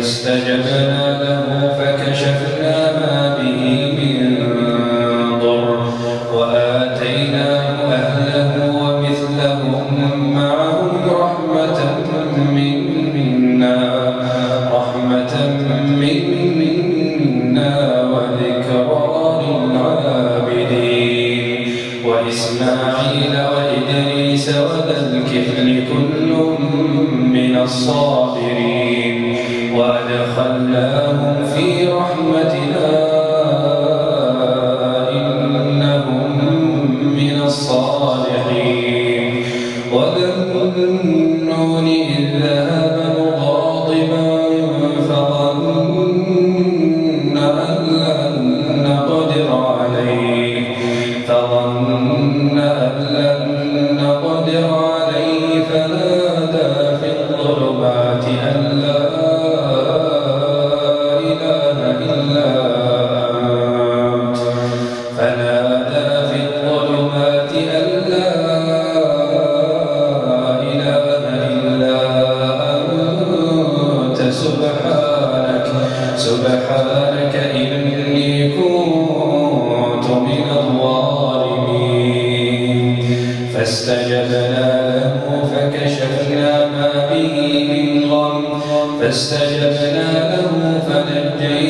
فاستجبنا له فكشفنا ما به من ضر وآتيناه أهله ومثلهم معهم رحمة منا رحمة منا وذكرى للعابدين. وإسماعيل وإدريس وذا الكفل كل من الصابرين. وأدخلناهم في رحمتنا إنهم من الصالحين. وذا النون إذ ذهب فاستجبنا له فكشفنا ما به من غم. فاستجبنا له فنجيناه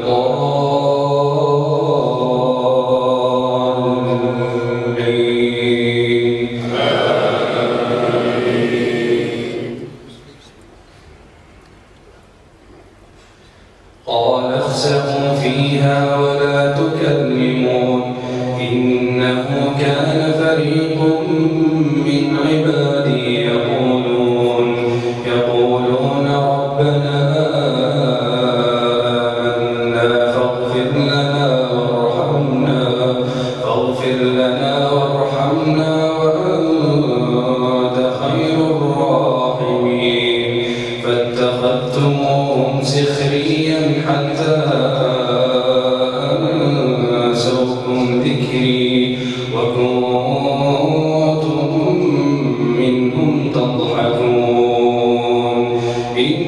فيها ولا تكلمون إنه كان فريق من عباد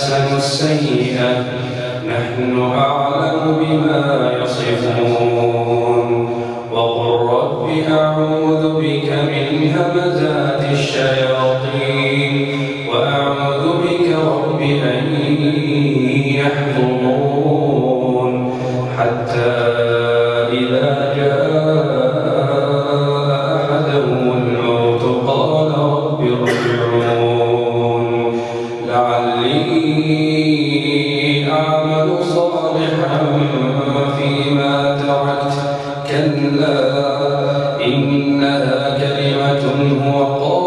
أحسن السيئة نحن أعلم بما يصفون. وقل رب أعوذ بك من همزات الشياطين. كلا إنها كلمة هو قال